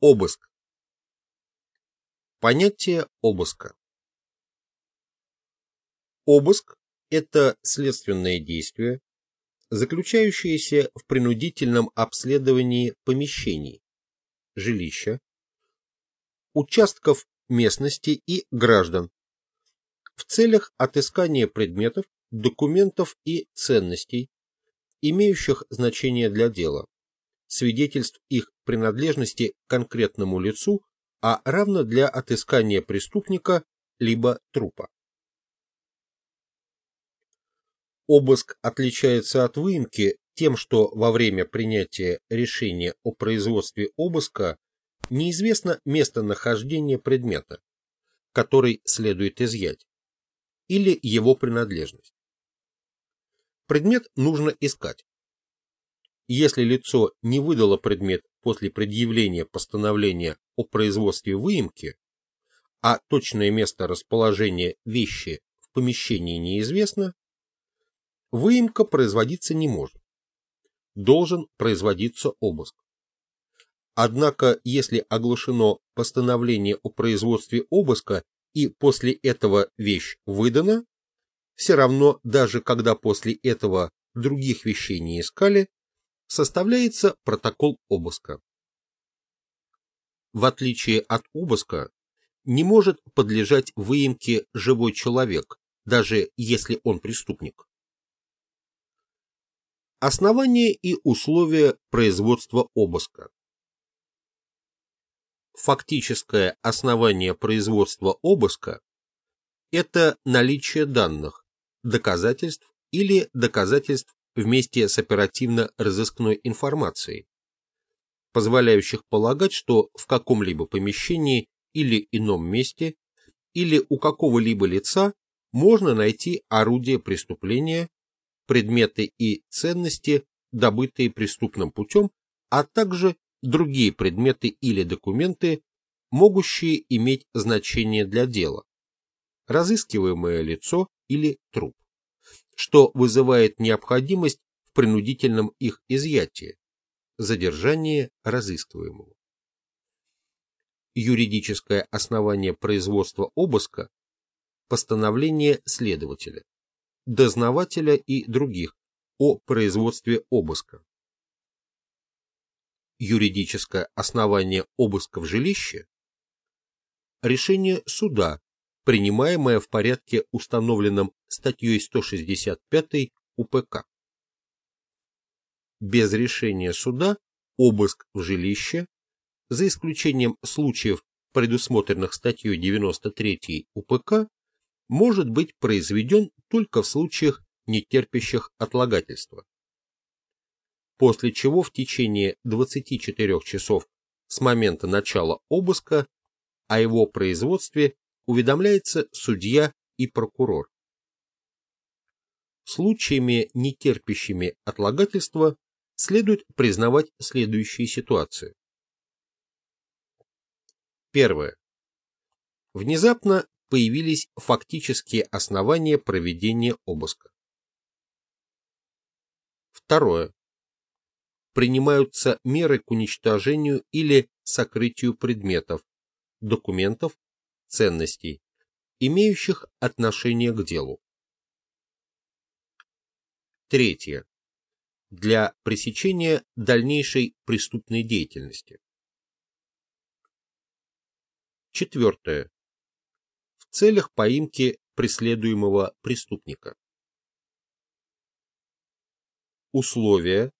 Обыск. Понятие обыска. Обыск – это следственное действие, заключающееся в принудительном обследовании помещений, жилища, участков местности и граждан в целях отыскания предметов, документов и ценностей, имеющих значение для дела, свидетельств их принадлежности конкретному лицу, а равно для отыскания преступника либо трупа. Обыск отличается от выемки тем, что во время принятия решения о производстве обыска неизвестно местонахождение предмета, который следует изъять, или его принадлежность. Предмет нужно искать. Если лицо не выдало предмет после предъявления постановления о производстве выемки, а точное место расположения вещи в помещении неизвестно, выемка производиться не может. Должен производиться обыск. Однако, если оглашено постановление о производстве обыска и после этого вещь выдана, все равно, даже когда после этого других вещей не искали, составляется протокол обыска. В отличие от обыска, не может подлежать выемке живой человек, даже если он преступник. Основания и условия производства обыска. Фактическое основание производства обыска – это наличие данных, доказательств или доказательств вместе с оперативно-розыскной информацией, позволяющих полагать, что в каком-либо помещении или ином месте или у какого-либо лица можно найти орудие преступления, предметы и ценности, добытые преступным путем, а также другие предметы или документы, могущие иметь значение для дела, разыскиваемое лицо или труп что вызывает необходимость в принудительном их изъятии, задержании разыскиваемого. Юридическое основание производства обыска – постановление следователя, дознавателя и других о производстве обыска. Юридическое основание обыска в жилище – решение суда принимаемое в порядке, установленном статьей 165 УПК. Без решения суда обыск в жилище, за исключением случаев, предусмотренных статьей 93 УПК, может быть произведен только в случаях, не терпящих отлагательства. После чего в течение 24 часов с момента начала обыска о его производстве уведомляется судья и прокурор. Случаями, не терпящими отлагательства, следует признавать следующие ситуации. Первое. Внезапно появились фактические основания проведения обыска. Второе. Принимаются меры к уничтожению или сокрытию предметов, документов, ценностей, имеющих отношение к делу. Третье. Для пресечения дальнейшей преступной деятельности. Четвертое. В целях поимки преследуемого преступника. Условия,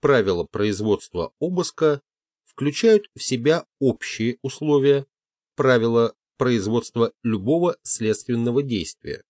правила производства обыска включают в себя общие условия, правила производства любого следственного действия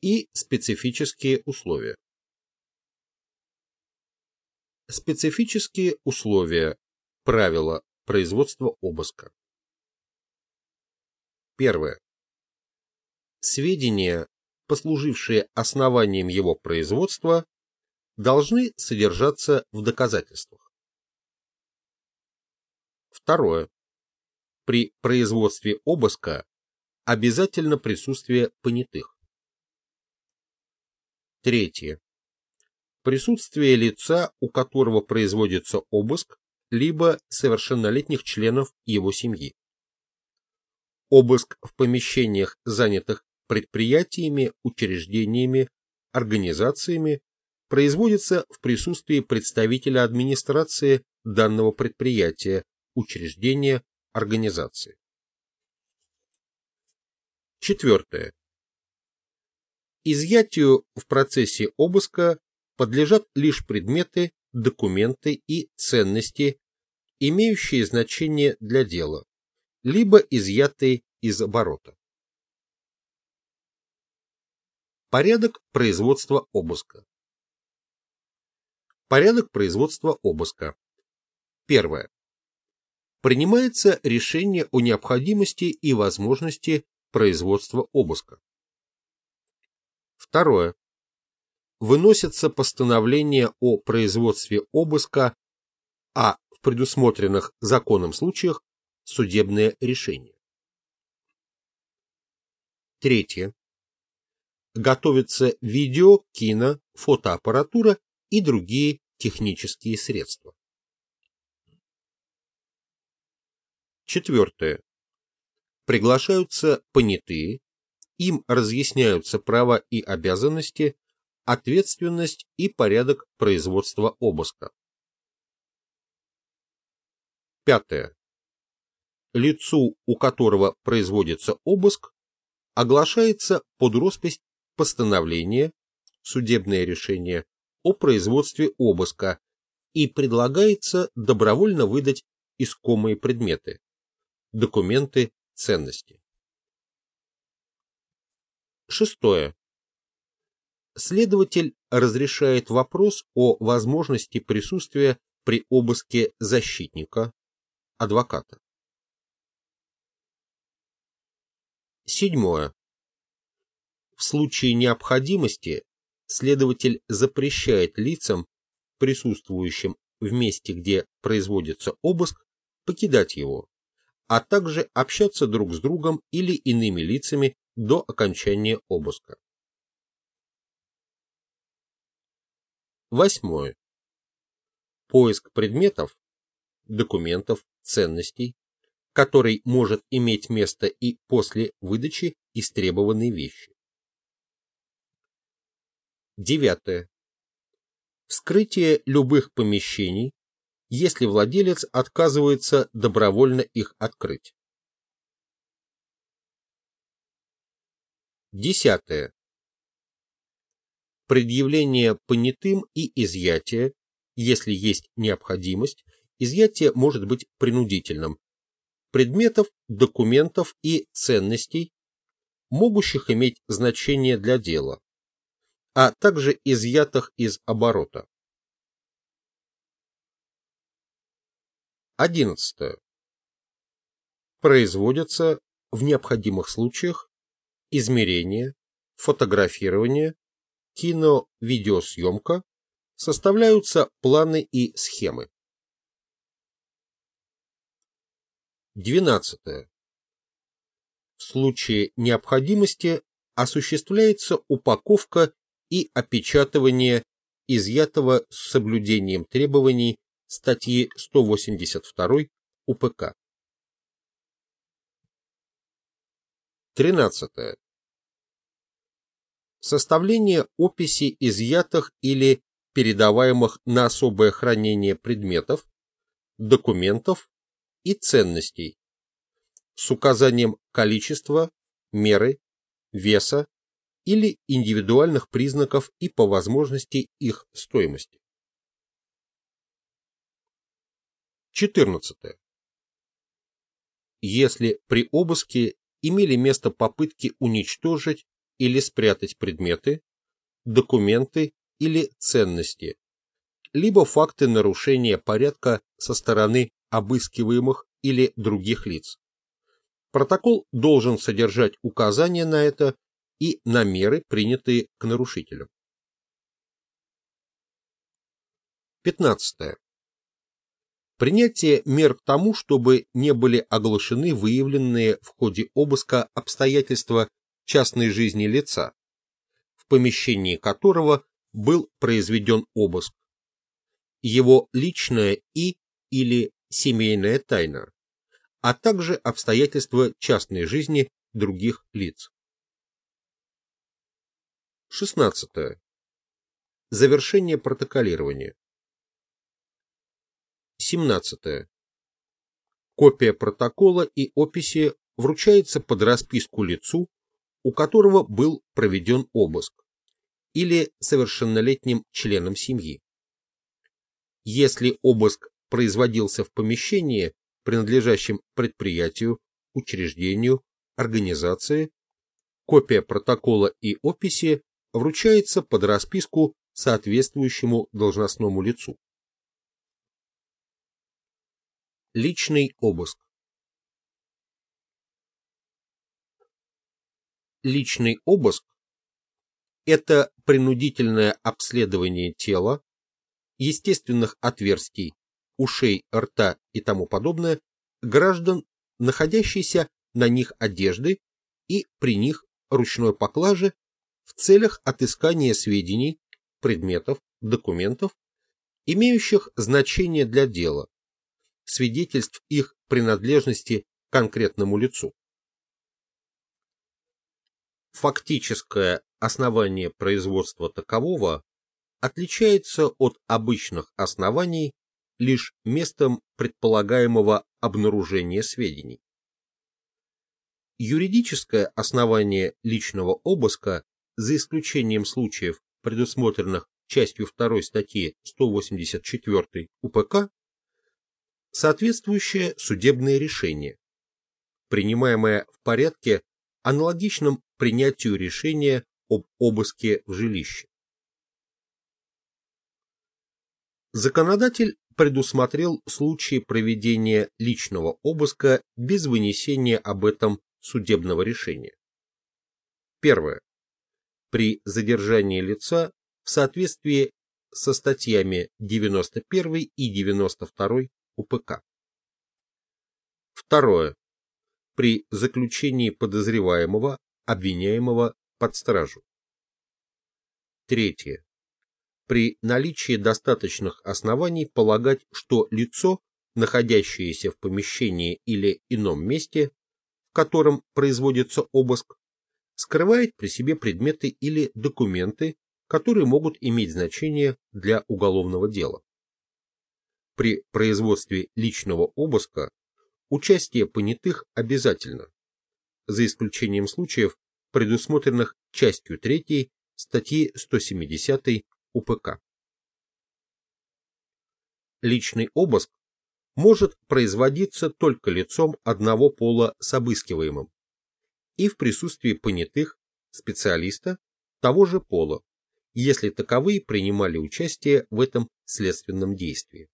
и специфические условия. Специфические условия, правила производства обыска. Первое. Сведения, послужившие основанием его производства, должны содержаться в доказательствах. Второе при производстве обыска обязательно присутствие понятых. Третье. Присутствие лица, у которого производится обыск, либо совершеннолетних членов его семьи. Обыск в помещениях, занятых предприятиями, учреждениями, организациями, производится в присутствии представителя администрации данного предприятия, учреждения, организации. Четвертое. Изъятию в процессе обыска подлежат лишь предметы, документы и ценности, имеющие значение для дела, либо изъятые из оборота. Порядок производства обыска. Порядок производства обыска. Первое. Принимается решение о необходимости и возможности производства обыска. Второе. Выносится постановление о производстве обыска, а в предусмотренных законом случаях судебное решение. Третье. Готовится видео, кино, фотоаппаратура и другие технические средства. Четвертое. Приглашаются понятые, им разъясняются права и обязанности, ответственность и порядок производства обыска. Пятое. Лицу, у которого производится обыск, оглашается под роспись постановление, судебное решение о производстве обыска и предлагается добровольно выдать искомые предметы, документы, ценности. Шестое. Следователь разрешает вопрос о возможности присутствия при обыске защитника, адвоката. Седьмое. В случае необходимости следователь запрещает лицам, присутствующим в месте, где производится обыск, покидать его, а также общаться друг с другом или иными лицами до окончания обыска. Восьмое. Поиск предметов, документов, ценностей, который может иметь место и после выдачи истребованной вещи. Девятое. Вскрытие любых помещений, если владелец отказывается добровольно их открыть. Десятое. Предъявление понятым и изъятие, если есть необходимость, изъятие может быть принудительным, предметов, документов и ценностей, могущих иметь значение для дела, а также изъятых из оборота. 11. Производятся в необходимых случаях измерения, фотографирование, кино-видеосъемка, составляются планы и схемы. 12. В случае необходимости осуществляется упаковка и опечатывание изъятого с соблюдением требований статьи 182 УПК. 13. Составление описи изъятых или передаваемых на особое хранение предметов, документов и ценностей с указанием количества, меры, веса или индивидуальных признаков и по возможности их стоимости. 14. Если при обыске имели место попытки уничтожить или спрятать предметы, документы или ценности, либо факты нарушения порядка со стороны обыскиваемых или других лиц. Протокол должен содержать указания на это и на меры, принятые к нарушителям. 15. Принятие мер к тому, чтобы не были оглашены выявленные в ходе обыска обстоятельства частной жизни лица, в помещении которого был произведен обыск, его личное и или семейная тайна, а также обстоятельства частной жизни других лиц. 16. Завершение протоколирования. 17. Копия протокола и описи вручается под расписку лицу, у которого был проведен обыск, или совершеннолетним членам семьи. Если обыск производился в помещении, принадлежащем предприятию, учреждению, организации, копия протокола и описи вручается под расписку соответствующему должностному лицу. Личный обыск. Личный обыск – это принудительное обследование тела, естественных отверстий, ушей, рта и тому подобное граждан, находящихся на них одежды и при них ручной поклаже в целях отыскания сведений, предметов, документов, имеющих значение для дела, свидетельств их принадлежности конкретному лицу. Фактическое основание производства такового отличается от обычных оснований лишь местом предполагаемого обнаружения сведений. Юридическое основание личного обыска, за исключением случаев, предусмотренных частью 2 статьи 184 УПК, соответствующее судебное решение, принимаемое в порядке, аналогичном принятию решения об обыске в жилище. Законодатель предусмотрел случаи проведения личного обыска без вынесения об этом судебного решения. Первое. При задержании лица в соответствии со статьями 91 и 92 УПК. Второе. При заключении подозреваемого, обвиняемого под стражу. Третье. При наличии достаточных оснований полагать, что лицо, находящееся в помещении или ином месте, в котором производится обыск, скрывает при себе предметы или документы, которые могут иметь значение для уголовного дела. При производстве личного обыска участие понятых обязательно, за исключением случаев, предусмотренных частью 3 статьи 170 УПК. Личный обыск может производиться только лицом одного пола с обыскиваемым и в присутствии понятых специалиста того же пола, если таковые принимали участие в этом следственном действии.